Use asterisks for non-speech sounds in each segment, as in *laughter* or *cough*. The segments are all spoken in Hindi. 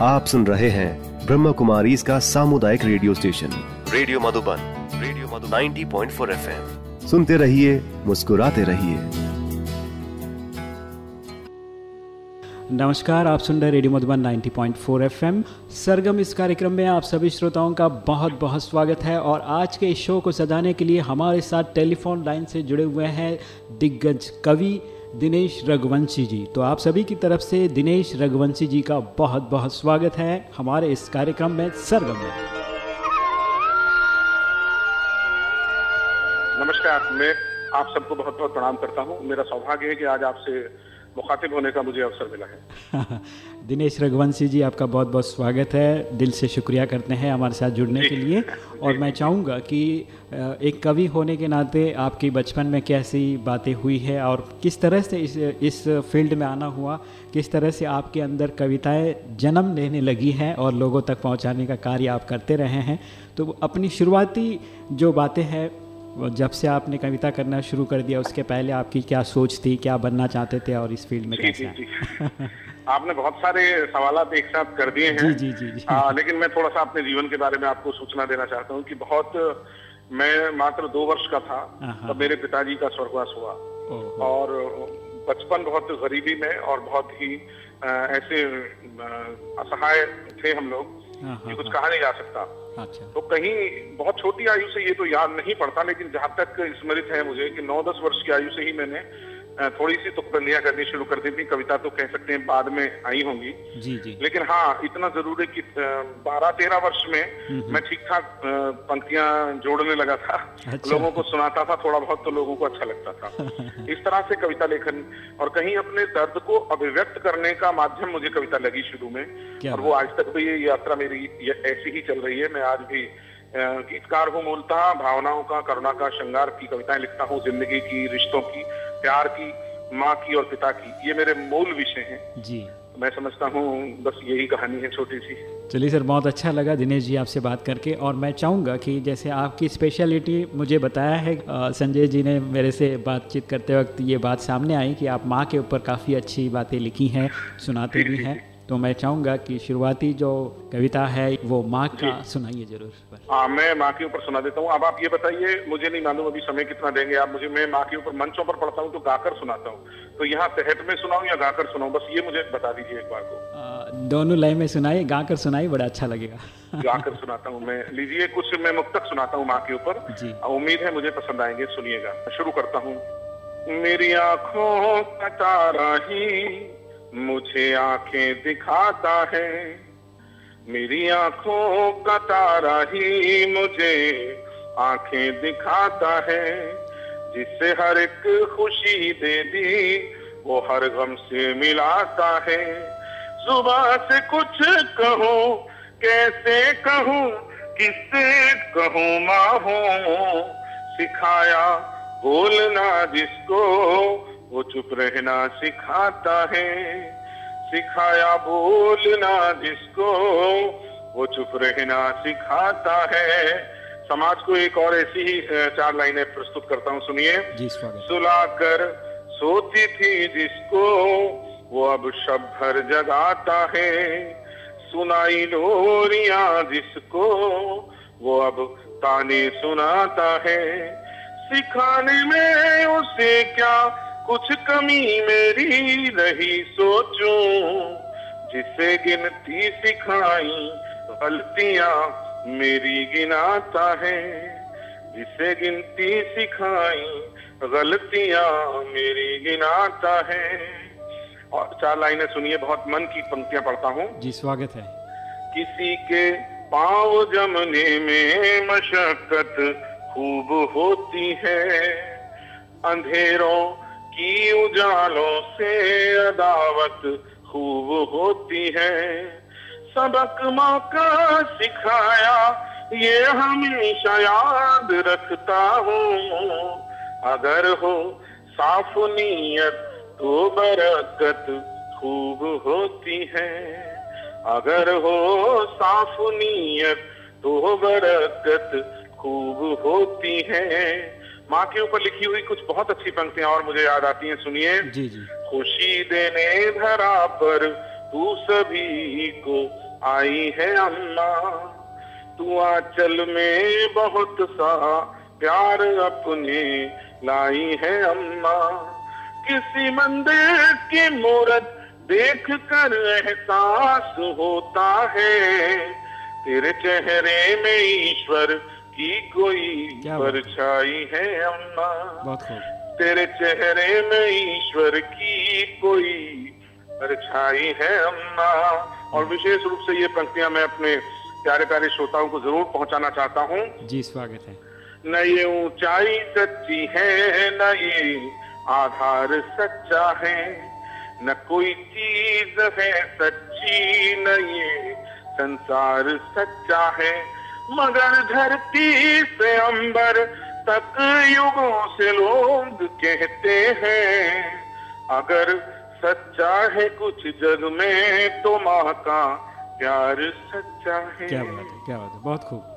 आप सुन रहे हैं ब्रह्म कुमारी इसका सामुदायिक radio station. Radio Madhuban radio Madhuban. 90.4 FM. सुनते रहिए मुस्कुराते रहिए। नमस्कार आप सुन रहे रेडियो मधुबन 90.4 एफएम। सरगम इस कार्यक्रम में आप सभी श्रोताओं का बहुत बहुत स्वागत है और आज के इस शो को सजाने के लिए हमारे साथ टेलीफोन लाइन से जुड़े हुए हैं दिग्गज कवि दिनेश रघुवंशी जी। तो आप सभी की तरफ़ से दिनेश रघुवंशी जी का बहुत बहुत स्वागत है हमारे इस कार्यक्रम में सरगम में नमस्कार मैं आप सबको बहुत बहुत प्रणाम करता हूँ। मेरा सौभाग्य है कि आज आपसे मुखातिब होने का मुझे अवसर मिला है। *laughs* दिनेश रघुवंशी जी, आपका बहुत बहुत स्वागत है। दिल से शुक्रिया करते हैं हमारे साथ जुड़ने के लिए। और मैं चाहूँगा कि एक कवि होने के नाते आपकी बचपन में कैसी बातें हुई है और किस तरह से इस इस फ़ील्ड में आना हुआ, किस तरह से आपके अंदर कविताएँ जन्म लेने लगी हैं और लोगों तक पहुँचाने का कार्य आप करते रहे हैं। तो अपनी शुरुआती जो बातें हैं जब से आपने कविता करना शुरू कर दिया उसके पहले आपकी क्या सोच थी क्या बनना चाहते थे और इस फ़ील्ड में कैसे जी, जी, आपने बहुत सारे सवाल एक साथ कर दिए हैं। जी जी जी, जी। आ, लेकिन मैं थोड़ा सा अपने जीवन के बारे में आपको सूचना देना चाहता हूँ कि बहुत मैं मात्र दो वर्ष का था तब मेरे पिताजी का स्वर्गवास हुआ। और बचपन बहुत गरीबी में और बहुत ही ऐसे असहाय थे हम लोग कि कुछ। कहा नहीं जा सकता। अच्छा। तो कहीं बहुत छोटी आयु से ये तो याद नहीं पड़ता, लेकिन जहाँ तक स्मृत है मुझे कि नौ दस वर्ष की आयु से ही मैंने थोड़ी सी तुकबंदियाँ करनी शुरू कर दी थी कविता तो कह सकते हैं बाद में आई होंगी। जी जी। लेकिन हाँ इतना ज़रूर है कि बारह तेरह वर्ष में हम्म, हम्म। मैं ठीक ठाक पंक्तियाँ जोड़ने लगा था अच्छा। लोगों को सुनाता था थोड़ा बहुत तो लोगों को अच्छा लगता था। *laughs* इस तरह से कविता लेखन और कहीं अपने दर्द को अभिव्यक्त करने का माध्यम मुझे कविता लगी शुरू में। और वो आज तक भी ये यात्रा मेरी ऐसी ही चल रही है। मैं आज भी गीतकार हूँ मूलतः भावनाओं का करुणा का श्रृंगार की कविताएँ लिखता हूँ ज़िंदगी की रिश्तों की। प्यार की माँ की और पिता की ये मेरे मूल विषय हैं। जी। मैं समझता हूँ बस यही कहानी है छोटी सी। चलिए सर बहुत अच्छा लगा दिनेश जी आपसे बात करके और मैं चाहूँगा कि जैसे आपकी स्पेशलिटी मुझे बताया है संजय जी ने मेरे से बातचीत करते वक्त ये बात सामने आई कि आप माँ के ऊपर काफ़ी अच्छी बातें लिखी हैं सुनाते भी हैं। तो मैं चाहूँगा कि शुरुआती जो कविता है वो माँ का सुनाइए ज़रूर हाँ मैं माँ के ऊपर सुना देता हूँ। अब आप ये बताइए मुझे नहीं मालूम अभी समय कितना देंगे आप। मुझे मैं माँ के ऊपर मंचों पर पढ़ता हूँ तो गाकर सुनाता हूँ। तो यहाँ तहत में सुनाऊँ या गाकर सुनाऊँ? बस ये मुझे बता दीजिए एक बार को। दोनों लय में सुनाइए गाकर सुनाइए बड़ा अच्छा लगेगा। *laughs* गाकर सुनाता हूँ मैं। लीजिए कुछ मैं मुक्तक सुनाता हूँ माँ के ऊपर। उम्मीद है मुझे पसंद आएँगे सुनिएगा। शुरू करता हूँ। मेरी आँखों का तारा ही मुझे आँखें दिखाता है। मेरी आँखों का तारा ही मुझे आँखें दिखाता है। जिससे हर एक खुशी दे दी, वो हर गम से मिलाता है। सुबह से कुछ कहो, कैसे कहूँ, किससे कहूँ माँ हो सिखाया बोलना जिसको वो चुप रहना सिखाता है। सिखाया बोलना जिसको वो चुप रहना सिखाता है। समाज को एक और ऐसी ही चार लाइनें प्रस्तुत करता हूँ सुनिए। सुलाकर सोती थी जिसको वो अब शब भर जगाता है। सुनाई लोरिया जिसको वो अब ताने सुनाता है। सिखाने में उसे क्या कुछ कमी मेरी रही सोचो। जिसे गिनती सिखाई गलतियाँ मेरी गिनाता है। जिसे गिनती सिखाई गलतियाँ मेरी गिनाता है। और चार लाइनें सुनिए बहुत मन की पंक्तियाँ पढ़ता हूँ। जी स्वागत है। किसी के पाव जमने में मशक्कत खूब होती है। अंधेरों की उजालों से अदावत खूब होती है। सबक मौका सिखाया, ये हमेशा याद रखता हूँ। अगर हो साफ़ नीयत तो बरकत खूब होती है। अगर हो साफ़ नीयत तो बरकत खूब होती है। माँ के ऊपर लिखी हुई कुछ बहुत अच्छी पंक्तियाँ और मुझे याद आती हैं सुनिए। जी जी। खुशी देने धरा पर तू सभी को आई है अम्मा तू आंचल में बहुत सा प्यार अपने लाई है अम्मा किसी मंदिर की मूर्त देख कर एहसास होता है। तेरे चेहरे में ईश्वर की कोई परछाई है अम्मा? तेरे चेहरे में ईश्वर की कोई परछाई है अम्मा? और विशेष रूप से ये पंक्तियाँ मैं अपने प्यारे प्यारे श्रोताओं को ज़रूर पहुंचाना चाहता हूँ। जी स्वागत है। न ये ऊंचाई सच्ची है न ये आधार सच्चा है। न कोई चीज़ है सच्ची न ये संसार सच्चा है। मगर धरती से अंबर तक युगों से लोग कहते हैं अगर सच्चा है कुछ जग में तो माँ का प्यार सच्चा है। क्या बात है क्या बात है बहुत खूब।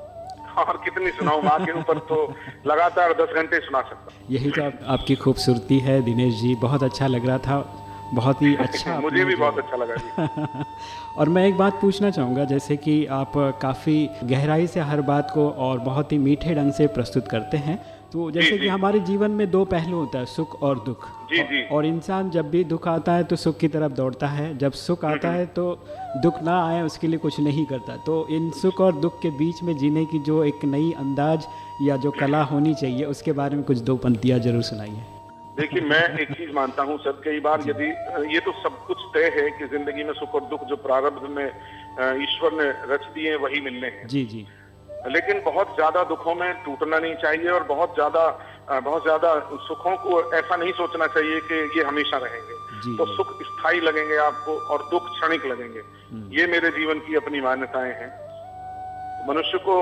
और कितनी सुनाऊ माँ के ऊपर तो लगातार दस घंटे सुना सकता यही तो आप, आपकी खूबसूरती है दिनेश जी बहुत अच्छा लग रहा था। बहुत ही *laughs* अच्छा मुझे भी बहुत अच्छा लगा *laughs* और मैं एक बात पूछना चाहूँगा जैसे कि आप काफ़ी गहराई से हर बात को और बहुत ही मीठे ढंग से प्रस्तुत करते हैं तो जैसे कि हमारे जीवन में दो पहलू होता है सुख और दुख। जी जी। और इंसान जब भी दुख आता है तो सुख की तरफ़ दौड़ता है। जब सुख आता है तो दुख ना आए उसके लिए कुछ नहीं करता। तो इन सुख और दुख के बीच में जीने की जो एक नई अंदाज या जो कला होनी चाहिए उसके बारे में कुछ दो पंक्तियाँ ज़रूर सुनाइए। देखिए मैं एक चीज़ मानता हूँ सर कई बार यदि ये तो सब कुछ तय है कि ज़िंदगी में सुख और दुख जो प्रारब्ध में ईश्वर ने रच दिए वही मिलने हैं। जी जी। लेकिन बहुत ज़्यादा दुखों में टूटना नहीं चाहिए और बहुत ज़्यादा बहुत ज़्यादा सुखों को ऐसा नहीं सोचना चाहिए कि ये हमेशा रहेंगे। तो सुख स्थायी लगेंगे आपको और दुख क्षणिक लगेंगे। हम्म। ये मेरे जीवन की अपनी मान्यताएँ हैं। मनुष्य को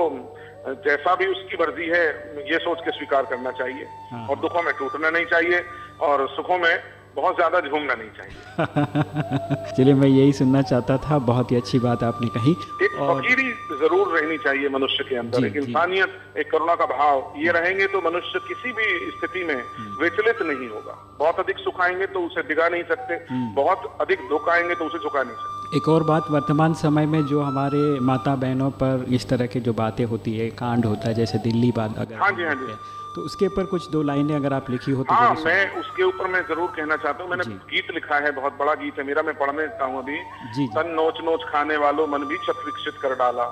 जैसा भी उसकी वर्दी है ये सोच के स्वीकार करना चाहिए हाँ। और दुखों में टूटना नहीं चाहिए और सुखों में बहुत ज़्यादा झूमना नहीं चाहिए। *laughs* चलिए मैं यही सुनना चाहता था। बहुत ही अच्छी बात आपने कही। एक और... फकीरी ज़रूर रहनी चाहिए मनुष्य के अंदर। एक इंसानियत एक करुणा का भाव ये रहेंगे तो मनुष्य किसी भी स्थिति में हम्म। विचलित नहीं होगा। बहुत अधिक सुख आएँगे तो उसे दिगा नहीं सकते। हम्म। बहुत अधिक दुख आएँगे तो उसे झुका नहीं सकते। एक और बात वर्तमान समय में जो हमारे माता बहनों पर इस तरह की जो बातें होती है कांड होता है जैसे दिल्ली बात अगर हाँ जी हाँ जी। तो उसके ऊपर कुछ दो लाइनें अगर आप लिखी हो तो हाँ मैं उसके ऊपर मैं ज़रूर कहना चाहता हूँ। मैंने गीत लिखा है बहुत बड़ा गीत है मेरा मैं पढ़ने देता हूँ अभी। जी जी। तन नोच नोच खाने वालों मन भी छत विकसित कर डाला।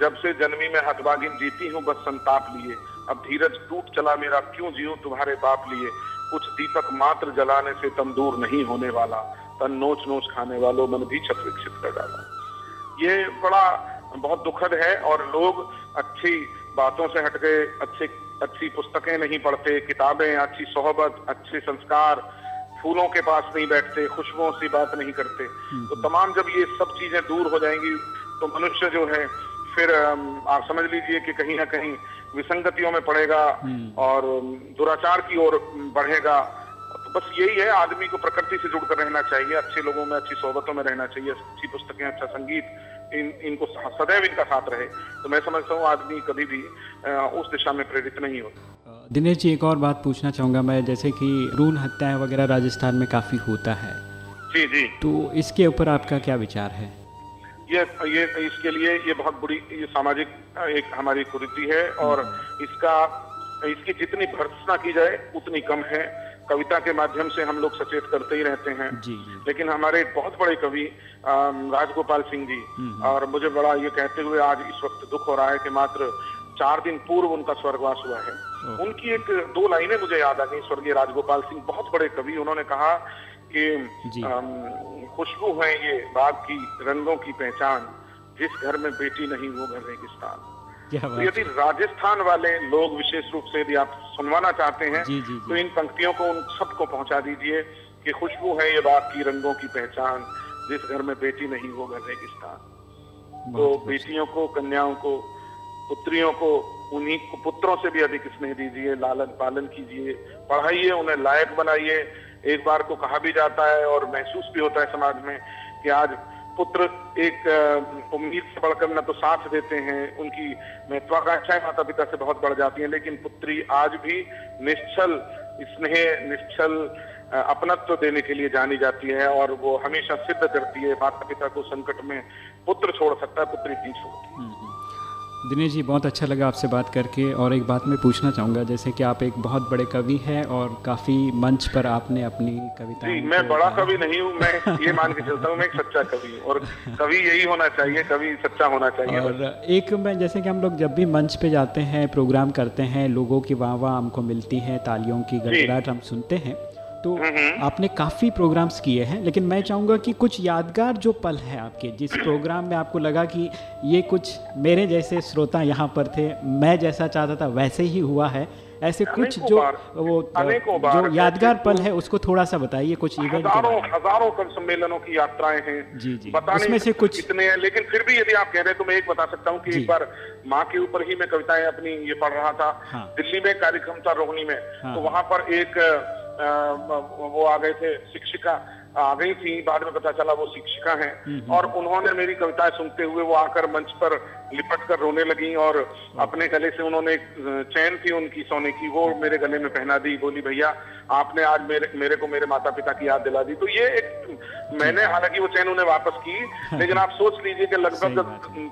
जब से जन्मी में हथबागिन जीती हूँ बस संताप लिए। अब धीरज टूट चला मेरा क्यों जीऊं तुम्हारे बाप लिए? कुछ दीपक मात्र जलाने से तम दूर नहीं होने वाला। तन नोच नोच खाने वालों मन भी छत विकसित कर डाला। ये बड़ा बहुत दुखद है और लोग अच्छी बातों से हट गए अच्छे अच्छी पुस्तकें नहीं पढ़ते किताबें अच्छी सोहबत अच्छे संस्कार फूलों के पास नहीं बैठते खुशबुओं से बात नहीं करते हम्म, तो। तमाम जब ये सब चीज़ें दूर हो जाएँगी तो मनुष्य जो है फिर आप समझ लीजिए कि कहीं ना कहीं विसंगतियों में पड़ेगा हम्म। और दुराचार की ओर बढ़ेगा तो बस यही है आदमी को प्रकृति से जुड़कर रहना चाहिए अच्छे लोगों में अच्छी सोहबतों में रहना चाहिए अच्छी पुस्तकें अच्छा संगीत इन इनको सदैव इनका साथ रहे। तो मैं समझता हूँ आदमी कभी भी उस दिशा में प्रेरित नहीं होता। दिनेश जी एक और बात पूछना चाहूँगा मैं जैसे कि रून हत्याएँ वगैरह राजस्थान में काफ़ी होता है। जी जी। तो इसके ऊपर आपका क्या विचार है? ये ये इसके लिए ये बहुत बुरी ये सामाजिक एक हमारी कुरीति है और हम्म। इसका इसकी जितनी भर्सना की जाए उतनी कम है। कविता के माध्यम से हम लोग सचेत करते ही रहते हैं। जी, जी। लेकिन हमारे बहुत बड़े कवि राजगोपाल सिंह जी हम्म, हम्म। और मुझे बड़ा ये कहते हुए आज इस वक्त दुख हो रहा है कि मात्र चार दिन पूर्व उनका स्वर्गवास हुआ है। उनकी एक दो लाइनें मुझे याद आ गई स्वर्गीय राजगोपाल सिंह बहुत बड़े कवि उन्होंने कहा कि खुशबू है ये बाग की रंगों की पहचान जिस घर में बेटी नहीं वो घर रेगिस्तान। तो यदि राजस्थान वाले लोग विशेष रूप से यदि आप सुनवाना चाहते हैं जी, जी, जी. तो इन पंक्तियों को उन सबको पहुँचा दीजिए कि खुशबू है ये बात की रंगों की पहचान जिस घर में बेटी नहीं वो घर रेगिस्तान। तो बेटियों को कन्याओं को पुत्रियों को उन्हीं को पुत्रों से भी अधिक स्नेह दीजिए लालन पालन कीजिए पढ़ाइए उन्हें लायक बनाइए। एक बार को कहा भी जाता है और महसूस भी होता है समाज में कि आज पुत्र एक उम्मीद से बढ़कर न तो साथ देते हैं उनकी महत्वाकांक्षाएँ माता पिता से बहुत बढ़ जाती हैं लेकिन पुत्री आज भी निश्चल स्नेह निश्चल अपनत्व देने के लिए जानी जाती है और वो हमेशा सिद्ध करती है माता पिता को संकट में पुत्र छोड़ सकता है पुत्री नहीं छोड़ती हम्म, हम्म। दिनेश जी बहुत अच्छा लगा आपसे बात करके और एक बात मैं पूछना चाहूँगा जैसे कि आप एक बहुत बड़े कवि हैं और काफ़ी मंच पर आपने अपनी कविता मैं बड़ा कवि नहीं हूँ मैं ये मान के चलता हूँ मैं एक सच्चा कवि हूँ और कवि यही होना चाहिए कवि सच्चा होना चाहिए और एक मैं जैसे कि हम लोग जब भी मंच पे जाते हैं प्रोग्राम करते हैं लोगों की वाह वाह हमको मिलती है तालियों की गड़गड़ाहट हम सुनते हैं तो आपने काफ़ी प्रोग्राम्स किए हैं लेकिन मैं चाहूँगा कि कुछ यादगार जो पल है आपके जिस प्रोग्राम में आपको लगा कि ये कुछ मेरे जैसे श्रोता यहाँ पर थे मैं जैसा चाहता था वैसे ही हुआ है। ऐसे कुछ जो वो जो यादगार पल है उसको थोड़ा सा बताइए कुछ इवेंट हज़ारों हज़ारों कवि सम्मेलनों की यात्राएँ हैं। जी जी। उसमें से कुछ इतने हैं लेकिन फिर भी यदि आप कह रहे हैं तो मैं एक बता सकता हूँ कि एक बार माँ के ऊपर ही मैं कविताएँ अपनी ये पढ़ रहा था। हाँ। दिल्ली में कार्यक्रम था रोहिणी में। हाँ। तो वहाँ पर एक वो आ गए थे शिक्षिका। आ गई थी बाद में पता चला वो शिक्षिका हैं। हम्म, हम्म। और उन्होंने मेरी कविताएँ सुनते हुए वो आकर मंच पर लिपट कर रोने लगी और अपने गले से उन्होंने एक चैन थी उनकी सोने की वो मेरे गले में पहना दी बोली भैया आपने आज मेरे मेरे को मेरे माता पिता की याद दिला दी। तो ये एक मैंने हालाँकि वो चैन उन्हें वापस की *laughs* लेकिन आप सोच लीजिए कि लगभग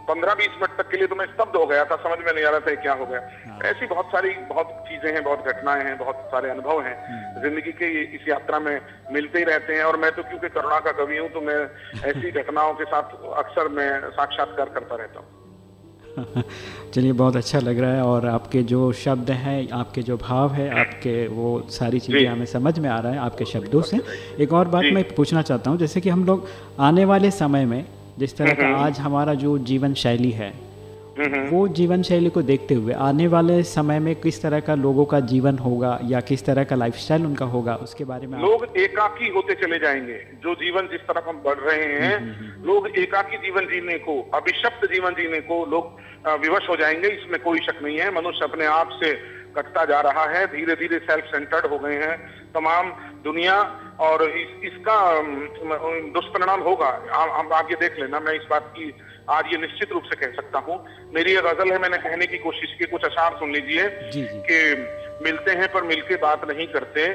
पंद्रह बीस मिनट तक के लिए तो मैं स्तब्ध हो गया था समझ में नहीं आ रहा था क्या हो गया। हाँ। ऐसी बहुत सारी बहुत चीज़ें हैं बहुत घटनाएँ हैं बहुत सारे अनुभव हैं। हम्म। ज़िंदगी के इस यात्रा में मिलते ही रहते हैं और मैं तो क्योंकि करुणा का कवि हूँ तो मैं ऐसी *laughs* घटनाओं के साथ अक्सर मैं साक्षात्कार करता रहता हूँ। *laughs* चलिए बहुत अच्छा लग रहा है और आपके जो शब्द हैं आपके जो भाव है आपके वो सारी चीज़ें हमें समझ में आ रहा है आपके शब्दों से। एक और बात मैं पूछना चाहता हूँ जैसे कि हम लोग आने वाले समय में जिस तरह का हम्म। आज हमारा जो जीवन शैली है वो जीवन शैली को देखते हुए आने वाले समय में किस तरह का लोगों का जीवन होगा या किस तरह का लाइफस्टाइल उनका होगा उसके बारे में लोग एकाकी होते चले जाएँगे। जो जीवन जिस तरफ़ हम बढ़ रहे हैं हम्म, हम्म। लोग एकाकी जीवन जीने को अभिशप्त जीवन जीने को लोग विवश हो जाएँगे इसमें कोई शक नहीं है। मनुष्य अपने आप से कटता जा रहा है धीरे धीरे सेल्फ सेंटर्ड हो गए हैं। तमाम दुनिया और इस, इसका दुष्परिणाम होगा। हम आगे देख लेना मैं इस बात की आज ये निश्चित रूप से कह सकता हूँ मेरी ये गज़ल है मैंने कहने की कोशिश की कुछ अशार सुन लीजिए कि मिलते हैं पर मिलके बात नहीं करते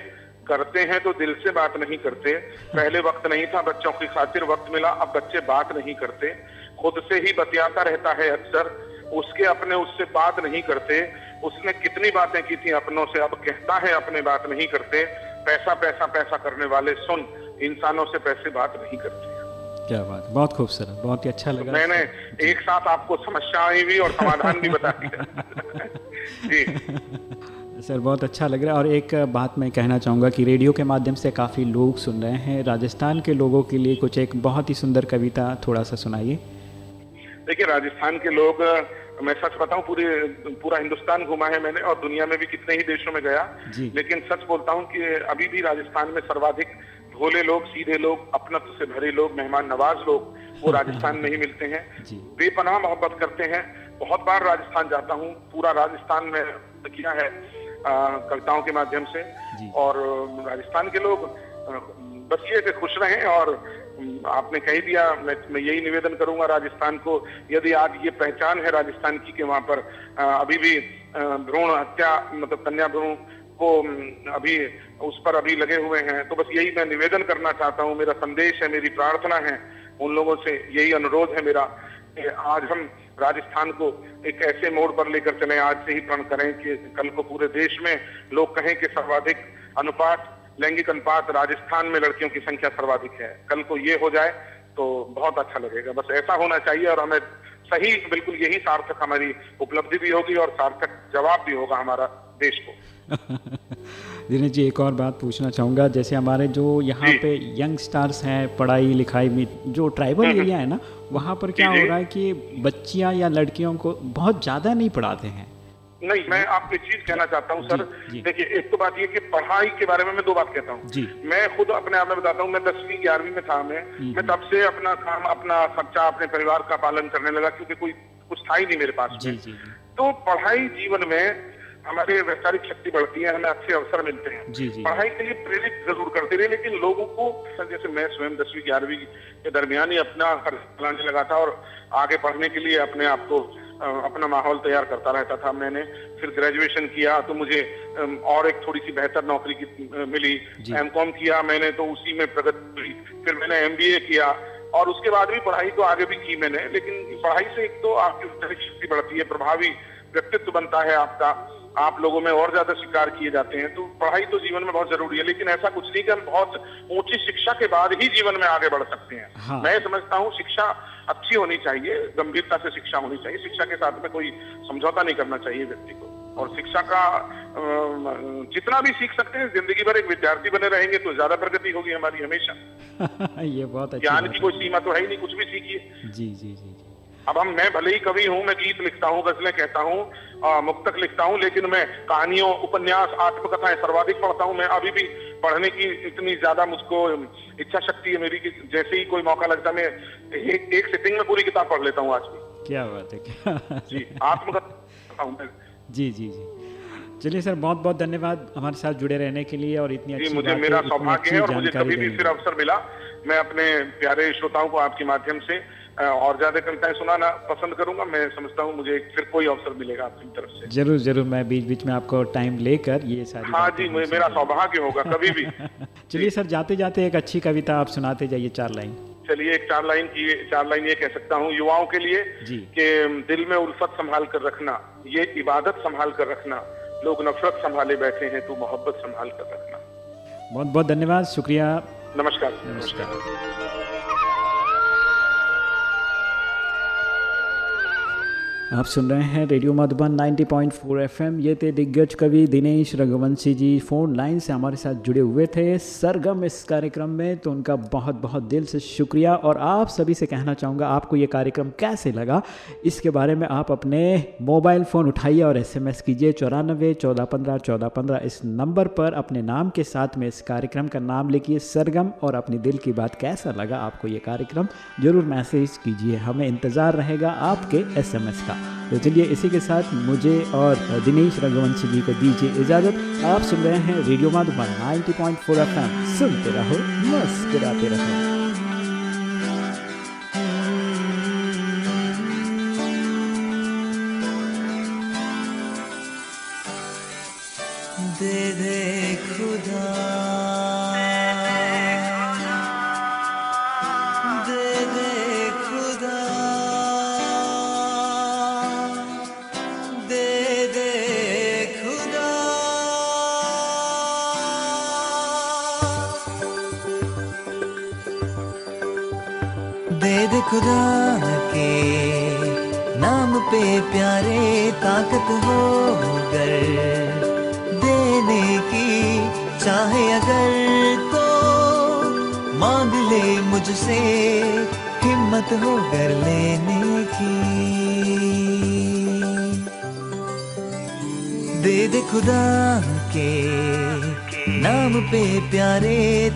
करते हैं तो दिल से बात नहीं करते पहले वक्त नहीं था बच्चों की खातिर वक्त मिला अब बच्चे बात नहीं करते खुद से ही बतियाता रहता है अक्सर उसके अपने उससे बात नहीं करते उसने कितनी बातें की थी अपनों से अब कहता है अपने बात नहीं करते पैसा पैसा पैसा करने वाले सुन इंसानों से पैसे बात नहीं करते। क्या बात बहुत खूबसूरत बहुत ही अच्छा लगा। मैंने एक साथ आपको समस्याएँ भी और समाधान भी बता दिया। *laughs* जी। सर बहुत अच्छा लग रहा है। और एक बात मैं कहना चाहूँगा कि रेडियो के माध्यम से काफ़ी लोग सुन रहे हैं। राजस्थान के लोगों के लिए कुछ एक बहुत ही सुंदर कविता थोड़ा सा सुनाइए। देखिए राजस्थान के लोग मैं सच बताऊँ पूरे पूरा हिंदुस्तान घुमा है मैंने और दुनिया में भी कितने ही देशों में गया। लेकिन सच बोलता हूँ कि अभी भी राजस्थान में सर्वाधिक भोले लोग सीधे लोग अपनत्व से भरे लोग मेहमान नवाज़ लोग वो *laughs* राजस्थान में ही मिलते हैं। बेपनाह मोहब्बत करते हैं। बहुत बार राजस्थान जाता हूँ। पूरा राजस्थान में किया है कविताओं के माध्यम से। और राजस्थान के लोग बस ये खुश रहें और आपने कह दिया मैं मैं यही निवेदन करूँगा राजस्थान को यदि आज ये पहचान है राजस्थान की कि वहाँ पर अभी भी भ्रूण हत्या मतलब कन्या भ्रूण को अभी, उस पर अभी लगे हुए हैं। तो बस यही मैं निवेदन करना चाहता हूँ। मेरा संदेश है, मेरी प्रार्थना है उन लोगों से। यही अनुरोध है मेरा कि आज हम राजस्थान को एक ऐसे मोड़ पर लेकर चले। आज से ही प्रण करें कि कल को पूरे देश में लोग कहें कि सर्वाधिक अनुपात, लैंगिक अनुपात राजस्थान में लड़कियों की संख्या सर्वाधिक है। कल को ये हो जाए तो बहुत अच्छा लगेगा। बस ऐसा होना चाहिए और हमें सही, बिल्कुल यही सार्थक हमारी उपलब्धि भी होगी और सार्थक जवाब भी होगा हमारा देश को। *laughs* दिनेश जी एक और बात पूछना चाहूँगा। जैसे हमारे जो यहाँ पे यंग स्टार्स हैं पढ़ाई लिखाई में जो ट्राइबल हम्म, हम्म। एरिया है ना वहाँ पर क्या हो रहा है कि बच्चियाँ या लड़कियों को बहुत ज़्यादा नहीं पढ़ाते हैं? नहीं मैं आपको चीज़ कहना चाहता हूँ सर। देखिए एक तो बात ये कि पढ़ाई के बारे में मैं दो बात कहता हूँ। मैं खुद अपने आप में बताता हूँ मैं दसवीं ग्यारहवीं में था मैं। हम्म, मैं तब से अपना काम अपना खर्चा अपने परिवार का पालन करने लगा क्योंकि कोई कुछ था ही नहीं मेरे पास में। तो पढ़ाई जीवन में हमारी वैचारिक शक्ति बढ़ती है हमें अच्छे अवसर मिलते हैं। जी जी। पढ़ाई के लिए प्रेरित ज़रूर करते रहे लेकिन लोगों को जैसे मैं स्वयं दसवीं ग्यारहवीं के दरमियान ही अपना चलाने लगा था और आगे पढ़ने के लिए अपने आप को अपना माहौल तैयार करता रहता था। मैंने फिर ग्रेजुएशन किया तो मुझे और एक थोड़ी सी बेहतर नौकरी की मिली। एम कॉम किया मैंने तो उसी में प्रगति हुई। फिर मैंने एम बी ए किया और उसके बाद भी पढ़ाई तो आगे भी की मैंने लेकिन पढ़ाई से एक तो आपकी शक्ति बढ़ती है प्रभावी व्यक्तित्व बनता है आपका। आप लोगों में और ज़्यादा शिकार किए जाते हैं तो पढ़ाई तो जीवन में बहुत ज़रूरी है लेकिन ऐसा कुछ नहीं कि हम बहुत ऊँची शिक्षा के बाद ही जीवन में आगे बढ़ सकते हैं। हाँ। मैं समझता हूँ शिक्षा अच्छी होनी चाहिए गंभीरता से शिक्षा होनी चाहिए शिक्षा के साथ में कोई समझौता नहीं करना चाहिए व्यक्ति को। और शिक्षा का जितना भी सीख सकते हैं ज़िंदगी भर एक विद्यार्थी बने रहेंगे तो ज़्यादा प्रगति होगी हमारी हमेशा। *laughs* ये बहुत ज्ञान की कोई सीमा तो है ही नहीं कुछ भी सीखिए। जी जी जी। अब हम मैं भले ही कवि हूँ मैं गीत लिखता हूँ गजलें कहता हूँ मुक्तक लिखता हूँ लेकिन मैं कहानियों उपन्यास आत्मकथाएँ सर्वाधिक पढ़ता हूँ। मैं अभी भी पढ़ने की इतनी ज़्यादा मुझको इच्छा शक्ति है मेरी कि जैसे ही कोई मौका लगता है मैं एक, एक सिटिंग में पूरी किताब पढ़ लेता हूँ आज भी। क्या बात है क्या जी आत्मकथा जी जी जी। चलिए सर बहुत बहुत धन्यवाद हमारे साथ जुड़े रहने के लिए और इतनी अच्छी मुझे मेरा सौभाग्य है और मुझे कभी भी फिर अवसर मिला। मैं अपने प्यारे श्रोताओं को आपके माध्यम से और ज़्यादा कविताएँ सुनाना पसंद करूँगा। मैं समझता हूँ मुझे फिर कोई अवसर मिलेगा आपकी तरफ़ से। ज़रूर ज़रूर। मैं बीच बीच में आपको टाइम लेकर ये सारी हाँ जी मेरा सौभाग्य होगा कभी भी। *laughs* चलिए सर जाते जाते एक अच्छी कविता आप सुनाते जाइए चार लाइन। चलिए एक चार लाइन की चार लाइन ये कह सकता हूँ युवाओं के लिए कि दिल में उल्फत संभाल कर रखना ये इबादत संभाल कर रखना लोग नफरत संभाले बैठे हैं तो मोहब्बत संभाल कर रखना। बहुत बहुत धन्यवाद शुक्रिया। नमस्कार। नमस्कार। आप सुन रहे हैं रेडियो मधुबन 90.4 एफएम ये थे दिग्गज कवि दिनेश रघुवंशी जी। फ़ोन लाइन से हमारे साथ जुड़े हुए थे सरगम इस कार्यक्रम में तो उनका बहुत बहुत दिल से शुक्रिया। और आप सभी से कहना चाहूँगा, आपको ये कार्यक्रम कैसे लगा? इसके बारे में आप अपने मोबाइल फ़ोन उठाइए और एसएमएस कीजिए चौरानबे चौदह पंद्रह चौदह पंद्रह। इस नंबर पर अपने नाम के साथ में इस कार्यक्रम का नाम लिखिए सरगम और अपने दिल की बात कैसा लगा आपको ये कार्यक्रम? ज़रूर मैसेज कीजिए, हमें इंतज़ार रहेगा आपके एसएमएस का। तो चलिए इसी के साथ मुझे और दिनेश रघुवंशी जी को दीजिए इजाज़त। आप सुन रहे हैं रेडियो माधुबन 90.4 एफएम। सुनते रहो, मस्कराते रहो।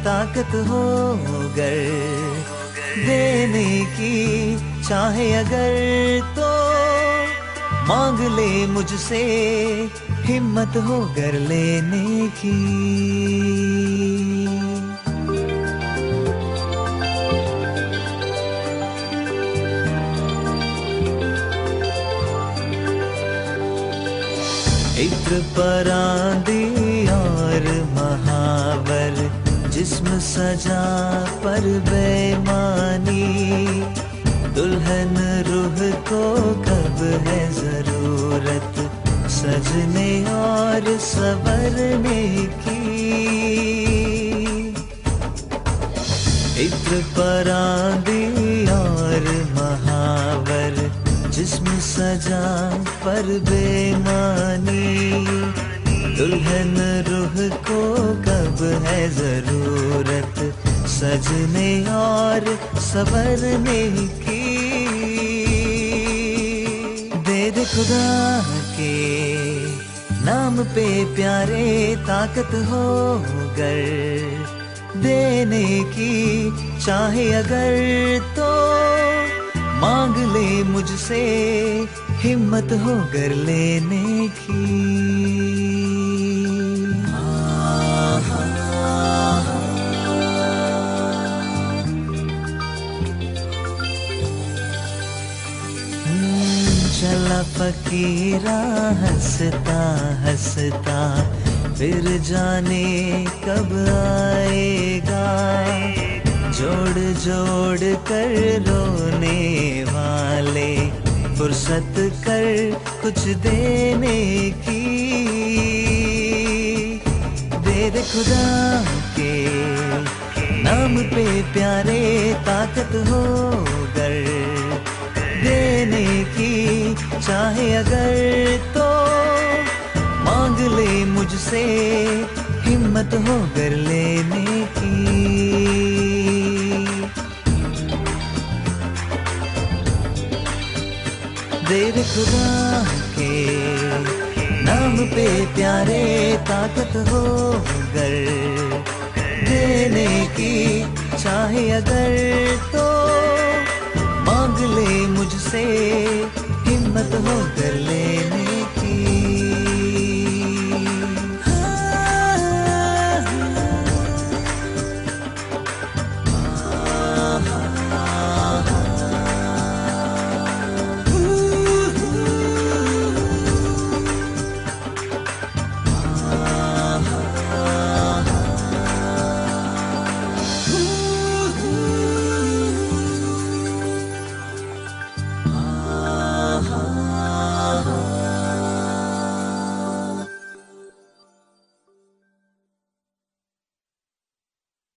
ताकत हो गर। देने की चाहे अगर तो मांग ले मुझसे, हिम्मत हो गर लेने की। इत्र परांदी और महावर जिस्म सजा पर बेमानी दुल्हन रूह को कब है ज़रूरत, सजने और सवरने की। इत्र परांदी जिस्म सजा पर बेमानी। दुल्हन रूह को कब है ज़रूरत? सजने और सवरने की। दे दे खुदा के नाम पे प्यारे ताकत हो गर। देने की चाहे अगर तो मांग ले मुझसे, हिम्मत हो कर लेने की। चला फकीरा, हंसता हंसता, फिर जाने कब आएगा? जोड़ जोड़ कर रोने वाले, फुर्सत कर कुछ देने की। दे दे खुदा के नाम पे प्यारे ताकत हो गर। देने की चाहे अगर तो मांग ले मुझसे, हिम्मत हो कर लेने की। देर खुदा के नाम पे प्यारे ताकत हो गर देने की चाहे अगर तो मांग ले मुझसे, हिम्मत हो कर लेने